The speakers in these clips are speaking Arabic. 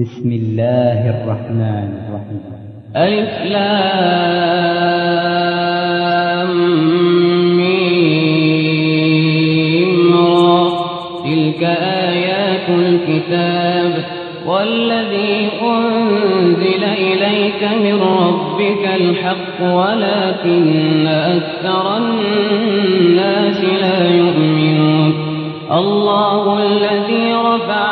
بسم الله الرحمن الرحيم. ألف تلك آيات الكتاب. والذي أنزل إليك من ربك الحق ولكن أكثر الناس لا يؤمنون. الله الذي رفع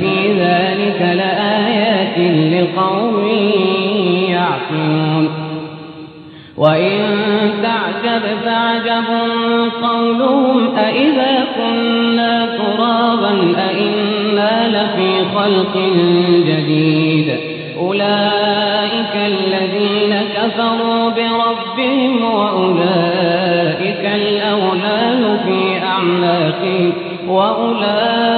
في ذلك لآيات لقوم يعقلون. وإن تعجب فعجب قولهم أئذا كنا ترابا أئنا لفي خلق جديد. أولئك الذين كفروا بربهم وأولئك الأغلال في أعناقهم وأولئك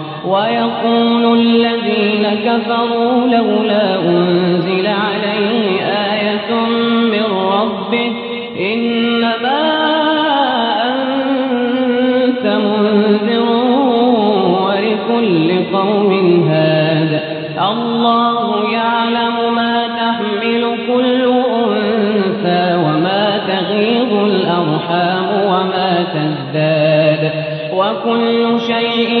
ويقول الذين كفروا لولا أنزل عليه آية من ربه إنما أنت منذر ولكل قوم هاد. الله يعلم ما تحمل كل أنثى وما تغيظ الأرحام وما تزداد. وكل شيء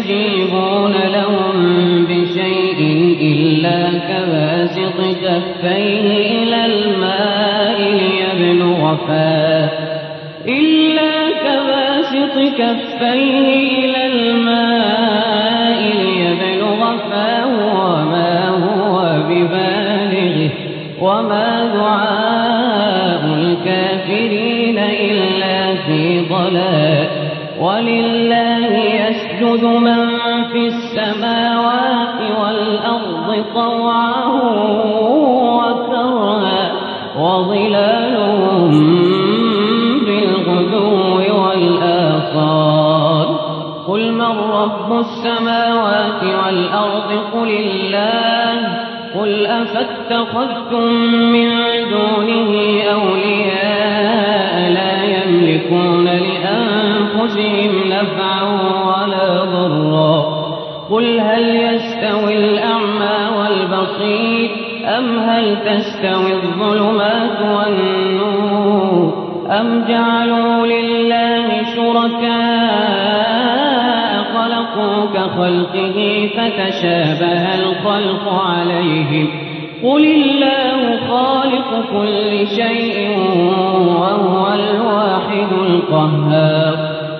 يستجيبون لهم بشيء إلا كباسط كفيه إلى الماء ليبلغ فاه. إلا كباسط كفيه ولله يسجد من في السماوات والأرض طوعا وكرها وظلالهم بالغدو والآصال. قل من رب السماوات والأرض؟ قل الله. قل أفاتخذتم من دونه أولياء لا يملكون لأنفسهم نفعا ولا ضرا. قل هل يستوي الأعمى والبصير أم هل تستوي الظلمات والنور أم جعلوا لله شركاء خلقوا كخلقه فتشابه الخلق عليهم. قل الله خالق كل شيء وهو الواحد القهار.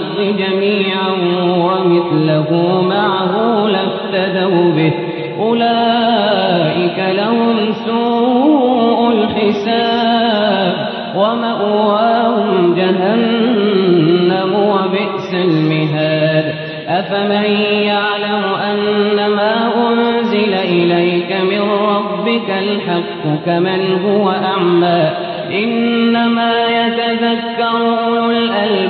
الأرض جميعا ومثله معه لافتدوا به. أولئك لهم سوء الحساب ومأواهم جهنم وبئس المهاد. أفمن يعلم أن ما أنزل إليك من ربك الحق كمن هو أعمى؟ إنما يتذكر أولو الألباب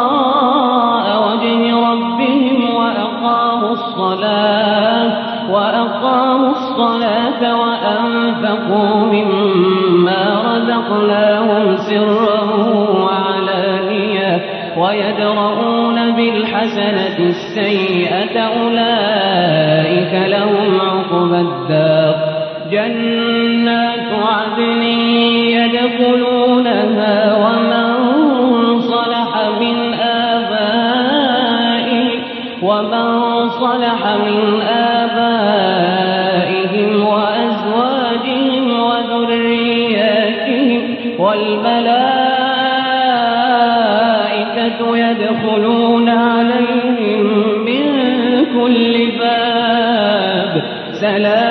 وأقاموا الصلاة وأقاموا الصلاة وأنفقوا مما رزقناهم سرا وعلانية ويدرؤون بالحسنة السيئة أولئك لهم عقبى الدار جنات عدن يدخلونها صلح من آبائهم وأزواجهم وذرياتهم والملائكة يدخلون عليهم من كل باب. سلام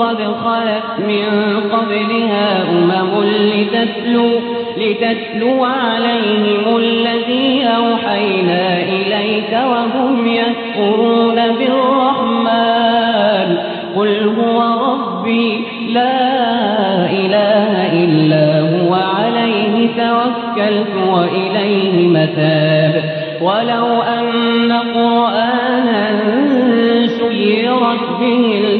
قد خلت من قبلها أمم لتتلو, لتتلو عليهم الذي أوحينا إليك وهم يكفرون بالرحمن. قل هو ربي لا إله إلا هو عليه توكلت وإليه متاب. ولو أن قرآنا سيرت به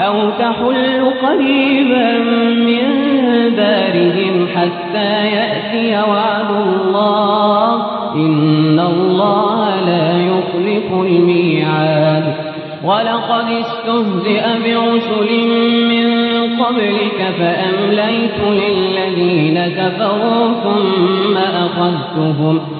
أو تحل قريبا من دارهم حتى يأتي وعد الله. إن الله لا يخلف الميعاد. ولقد استهزئ برسل من قبلك فأمليت للذين كفروا ثم أخذتهم.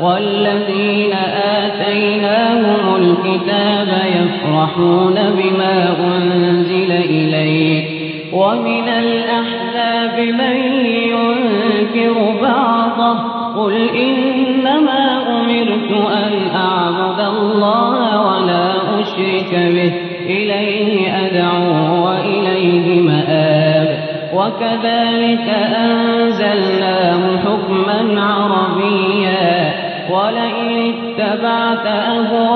والذين آتيناهم الكتاب يفرحون بما أنزل إليك ومن الأحزاب من ينكر بعضه قل إنما أمرت أن أعبد الله ولا أشرك به إليه أدعو وإليه مآب وكذلك أنزلناه حكما عربيا ولئن اتبعت أهواءهم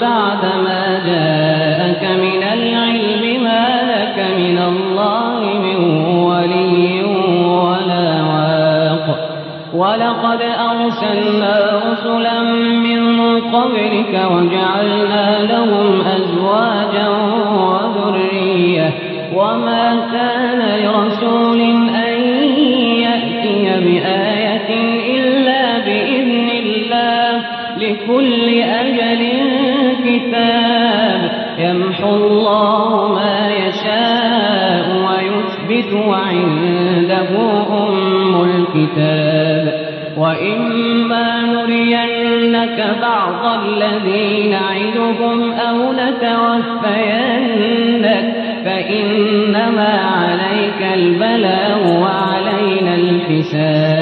بعدما جاءك من العلم ما لك من الله من ولي ولا واق. ولقد أرسلنا رسلا من قبلك وجعلنا لهم أزواجا وذرية. وما كان لرسول لكل أجل كتاب. يمحو الله ما يشاء ويثبت وعنده أم الكتاب. وإما نرينك بعض الذي نعدهم أو نتوفينك فإنما عليك البلاغ وعلينا الحساب.